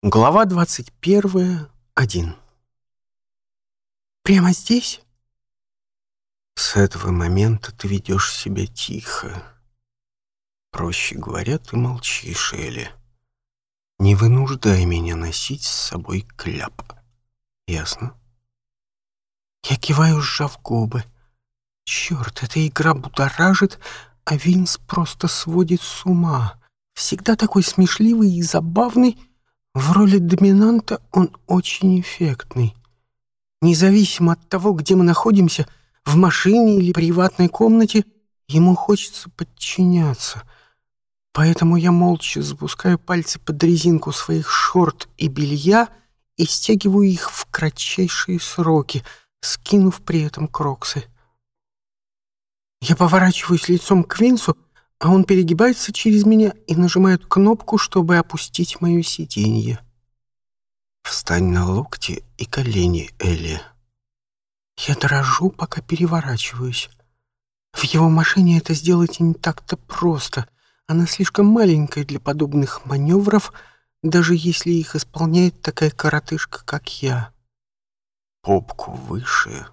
Глава 21, 1. Прямо здесь? С этого момента ты ведешь себя тихо. Проще говоря, ты молчишь, Элли. Не вынуждай меня носить с собой кляп. Ясно? Я киваю, сжав губы. Черт, эта игра будоражит, а Винс просто сводит с ума. Всегда такой смешливый и забавный, в роли доминанта он очень эффектный. Независимо от того, где мы находимся, в машине или приватной комнате, ему хочется подчиняться. Поэтому я молча запускаю пальцы под резинку своих шорт и белья и стягиваю их в кратчайшие сроки, скинув при этом кроксы. Я поворачиваюсь лицом к Винсу, а он перегибается через меня и нажимает кнопку, чтобы опустить мое сиденье. Встань на локти и колени, Элли. Я дрожу, пока переворачиваюсь. В его машине это сделать не так-то просто. Она слишком маленькая для подобных маневров, даже если их исполняет такая коротышка, как я. «Попку выше»,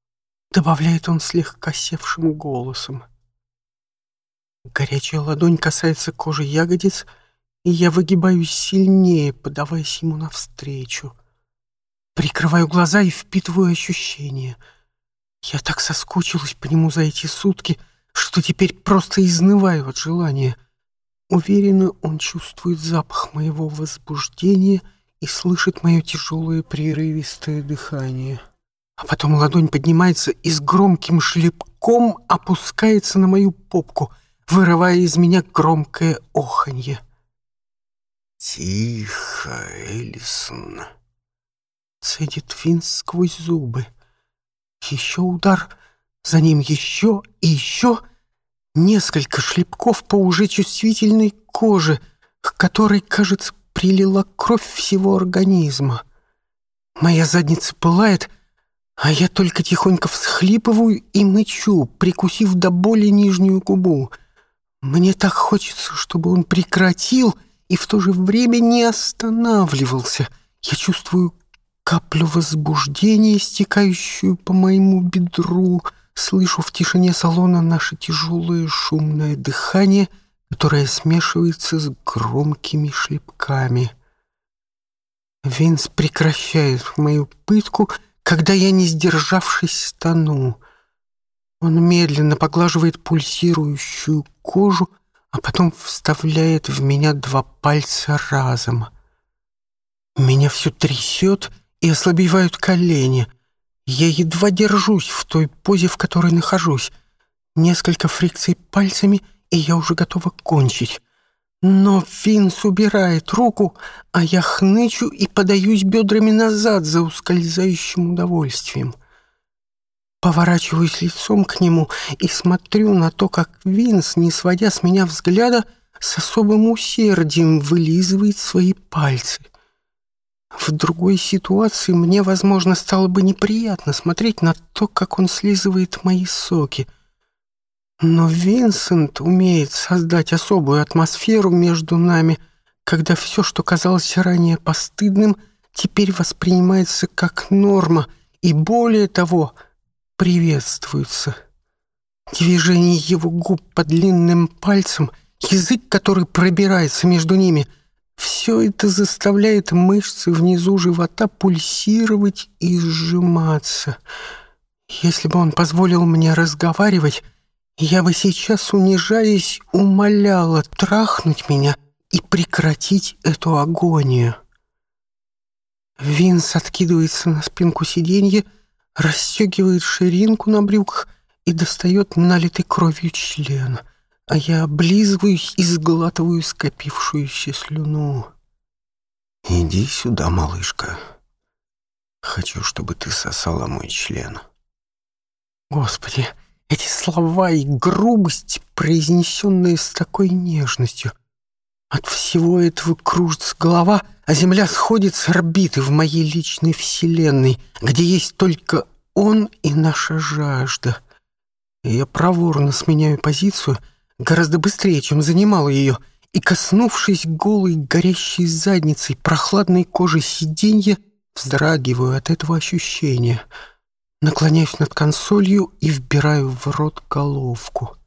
— добавляет он слегка севшим голосом. Горячая ладонь касается кожи ягодиц, и я выгибаюсь сильнее, подаваясь ему навстречу. Прикрываю глаза и впитываю ощущения. Я так соскучилась по нему за эти сутки, что теперь просто изнываю от желания. Уверенно он чувствует запах моего возбуждения и слышит мое тяжелое прерывистое дыхание. А потом ладонь поднимается и с громким шлепком опускается на мою попку — вырывая из меня громкое оханье. «Тихо, Элисон!» Цедит Финн сквозь зубы. Еще удар, за ним еще и еще несколько шлепков по уже чувствительной коже, к которой, кажется, прилила кровь всего организма. Моя задница пылает, а я только тихонько всхлипываю и мычу, прикусив до боли нижнюю губу. Мне так хочется, чтобы он прекратил и в то же время не останавливался. Я чувствую каплю возбуждения, стекающую по моему бедру. Слышу в тишине салона наше тяжелое шумное дыхание, которое смешивается с громкими шлепками. Винс прекращает мою пытку, когда я, не сдержавшись, стану. Он медленно поглаживает пульсирующую кожу, а потом вставляет в меня два пальца разом. Меня все трясет и ослабевают колени. Я едва держусь в той позе, в которой нахожусь. Несколько фрикций пальцами, и я уже готова кончить. Но Финс убирает руку, а я хнычу и подаюсь бедрами назад за ускользающим удовольствием. — Поворачиваюсь лицом к нему и смотрю на то, как Винс, не сводя с меня взгляда, с особым усердием вылизывает свои пальцы. В другой ситуации мне, возможно, стало бы неприятно смотреть на то, как он слизывает мои соки. Но Винсент умеет создать особую атмосферу между нами, когда все, что казалось ранее постыдным, теперь воспринимается как норма, и более того — приветствуются. Движение его губ под длинным пальцем, язык, который пробирается между ними, все это заставляет мышцы внизу живота пульсировать и сжиматься. Если бы он позволил мне разговаривать, я бы сейчас, унижаясь, умоляла трахнуть меня и прекратить эту агонию. Винс откидывается на спинку сиденья, расстегивает ширинку на брюках и достает налитой кровью член, а я облизываюсь и сглатываю скопившуюся слюну. «Иди сюда, малышка. Хочу, чтобы ты сосала мой член». Господи, эти слова и грубость, произнесенные с такой нежностью, от всего этого кружится голова, а земля сходит с орбиты в моей личной вселенной, где есть только он и наша жажда. И я проворно сменяю позицию, гораздо быстрее, чем занимал ее, и, коснувшись голой, горящей задницей, прохладной кожи сиденья, вздрагиваю от этого ощущения. Наклоняюсь над консолью и вбираю в рот головку —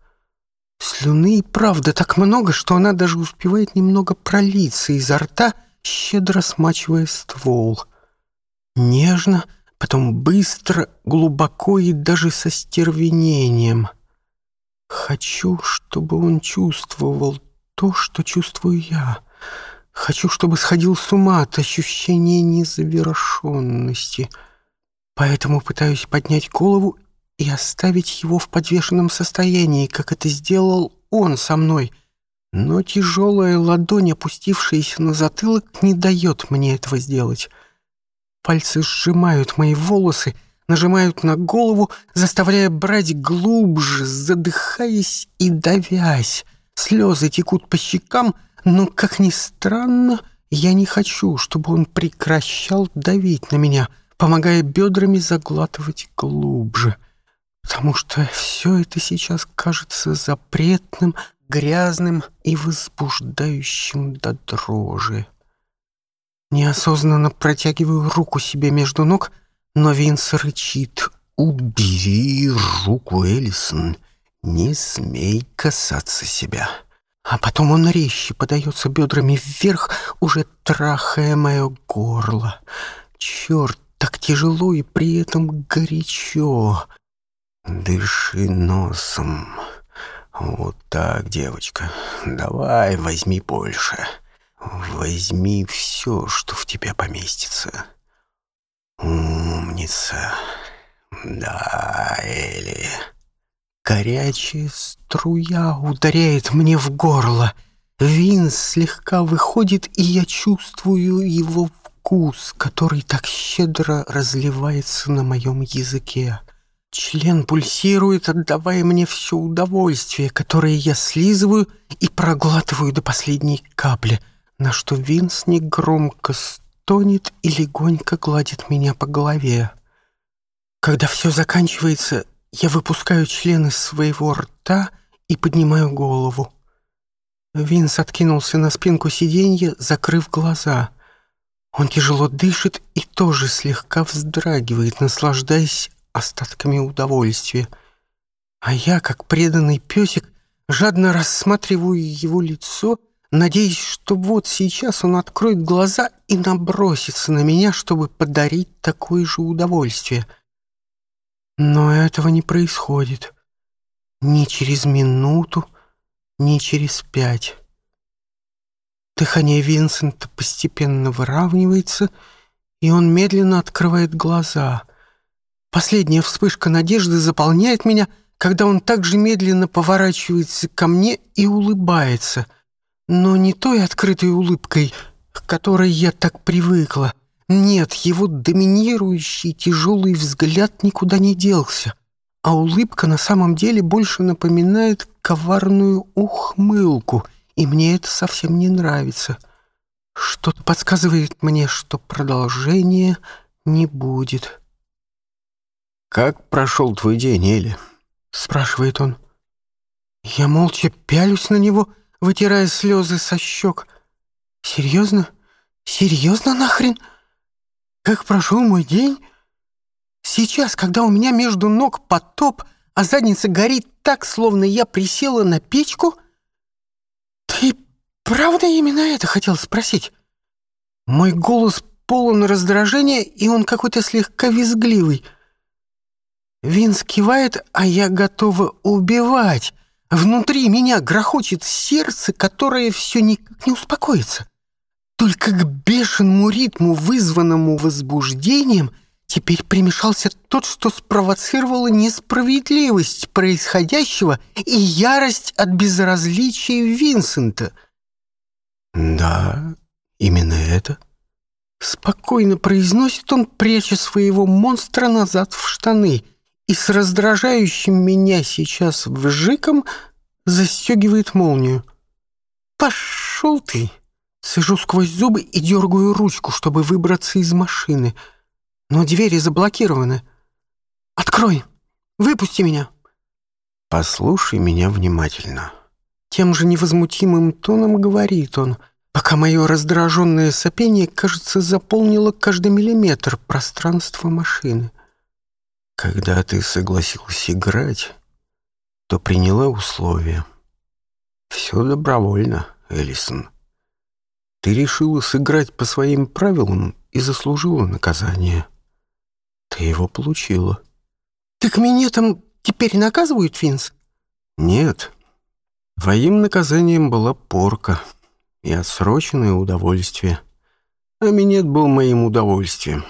Слюны и правда так много, что она даже успевает немного пролиться изо рта, щедро смачивая ствол. Нежно, потом быстро, глубоко и даже со стервенением. Хочу, чтобы он чувствовал то, что чувствую я. Хочу, чтобы сходил с ума от ощущения незавершенности. Поэтому пытаюсь поднять голову и оставить его в подвешенном состоянии, как это сделал он со мной. Но тяжелая ладонь, опустившаяся на затылок, не дает мне этого сделать. Пальцы сжимают мои волосы, нажимают на голову, заставляя брать глубже, задыхаясь и давясь. Слезы текут по щекам, но, как ни странно, я не хочу, чтобы он прекращал давить на меня, помогая бедрами заглатывать глубже потому что все это сейчас кажется запретным, грязным и возбуждающим до дрожи. Неосознанно протягиваю руку себе между ног, но Винс рычит «Убери руку, Элисон! Не смей касаться себя!» А потом он резче подается бедрами вверх, уже трахая мое горло. Черт, так тяжело и при этом горячо. Дыши носом. Вот так, девочка. Давай, возьми больше. Возьми все, что в тебя поместится. Умница. Да, Эли. Горячая струя ударяет мне в горло. Вин слегка выходит, и я чувствую его вкус, который так щедро разливается на моем языке. Член пульсирует, отдавая мне все удовольствие, которое я слизываю и проглатываю до последней капли, на что Винс негромко стонет и легонько гладит меня по голове. Когда все заканчивается, я выпускаю член из своего рта и поднимаю голову. Винс откинулся на спинку сиденья, закрыв глаза. Он тяжело дышит и тоже слегка вздрагивает, наслаждаясь остатками удовольствия. А я, как преданный песик, жадно рассматриваю его лицо, надеясь, что вот сейчас он откроет глаза и набросится на меня, чтобы подарить такое же удовольствие. Но этого не происходит. Ни через минуту, ни через пять. Дыхание Винсента постепенно выравнивается, и он медленно открывает глаза — Последняя вспышка надежды заполняет меня, когда он также медленно поворачивается ко мне и улыбается, но не той открытой улыбкой, к которой я так привыкла. Нет, его доминирующий тяжелый взгляд никуда не делся, а улыбка на самом деле больше напоминает коварную ухмылку, и мне это совсем не нравится. Что-то подсказывает мне, что продолжения не будет». «Как прошел твой день, Эли?» — спрашивает он. Я молча пялюсь на него, вытирая слезы со щек. «Серьезно? Серьезно нахрен? Как прошел мой день? Сейчас, когда у меня между ног потоп, а задница горит так, словно я присела на печку? Ты правда именно это хотел спросить?» Мой голос полон раздражения, и он какой-то слегка визгливый. Винс кивает, а я готова убивать. Внутри меня грохочет сердце, которое все никак не успокоится. Только к бешеному ритму, вызванному возбуждением, теперь примешался тот, что спровоцировало несправедливость происходящего и ярость от безразличия Винсента. «Да, именно это», — спокойно произносит он, пряча своего монстра назад в штаны — и с раздражающим меня сейчас вжиком застегивает молнию. «Пошел ты!» Сижу сквозь зубы и дергаю ручку, чтобы выбраться из машины. Но двери заблокированы. «Открой! Выпусти меня!» «Послушай меня внимательно!» Тем же невозмутимым тоном говорит он, пока мое раздраженное сопение, кажется, заполнило каждый миллиметр пространства машины. — когда ты согласилась играть, то приняла условия. Все добровольно, Элисон. Ты решила сыграть по своим правилам и заслужила наказание. Ты его получила. Так меня там теперь наказывают, Финс? Нет. Твоим наказанием была порка и отсроченное удовольствие. А минет был моим удовольствием.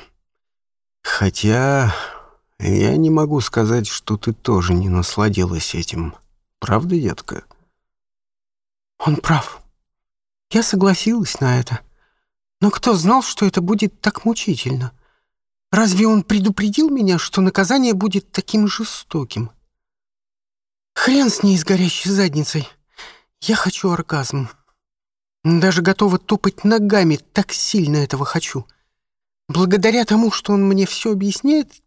Хотя я не могу сказать, что ты тоже не насладилась этим. Правда, детка? Он прав. Я согласилась на это. Но кто знал, что это будет так мучительно? Разве он предупредил меня, что наказание будет таким жестоким? Хрен с ней с горящей задницей. Я хочу оргазм. Даже готова топать ногами, так сильно этого хочу. Благодаря тому, что он мне все объясняет,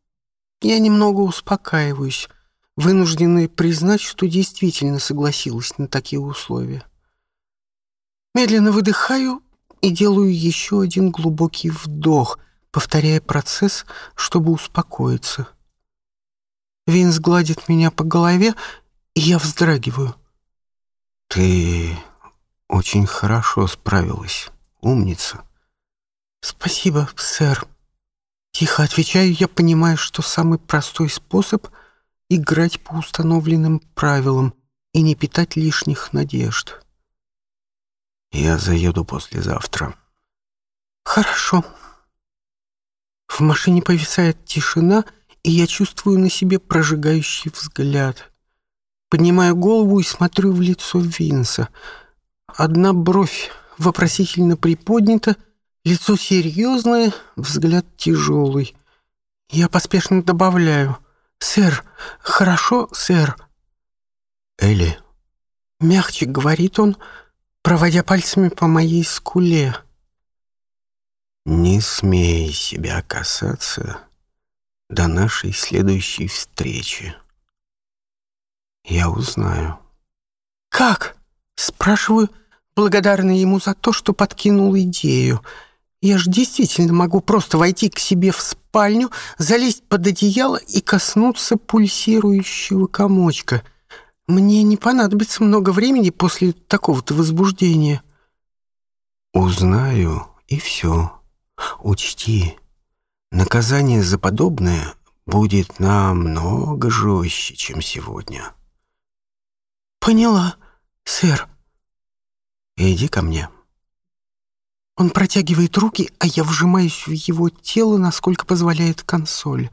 я немного успокаиваюсь, вынужденный признать, что действительно согласилась на такие условия. Медленно выдыхаю и делаю еще один глубокий вдох, повторяя процесс, чтобы успокоиться. Винс гладит меня по голове, и я вздрагиваю. «Ты очень хорошо справилась, умница». «Спасибо, сэр», Тихо отвечаю, я понимаю, что самый простой способ — играть по установленным правилам и не питать лишних надежд. Я заеду послезавтра. Хорошо. В машине повисает тишина, и я чувствую на себе прожигающий взгляд. Поднимаю голову и смотрю в лицо Винса. Одна бровь вопросительно приподнята, Лицо серьезное, взгляд тяжелый. Я поспешно добавляю. «Сэр, хорошо, сэр». «Элли». Мягче говорит он, проводя пальцами по моей скуле. «Не смей себя касаться до нашей следующей встречи. Я узнаю». «Как?» — спрашиваю, благодарный ему за то, что подкинул идею — я же действительно могу просто войти к себе в спальню, залезть под одеяло и коснуться пульсирующего комочка. Мне не понадобится много времени после такого-то возбуждения. Узнаю, и все. Учти, наказание за подобное будет намного жестче, чем сегодня. Поняла, сэр. Иди ко мне. Он протягивает руки, а я вжимаюсь в его тело, насколько позволяет консоль.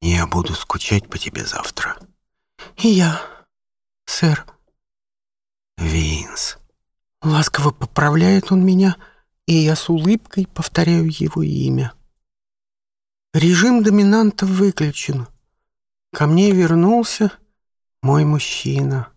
«Я буду скучать по тебе завтра». «И я, сэр». «Винс». Ласково поправляет он меня, и я с улыбкой повторяю его имя. Режим доминанта выключен. Ко мне вернулся мой мужчина.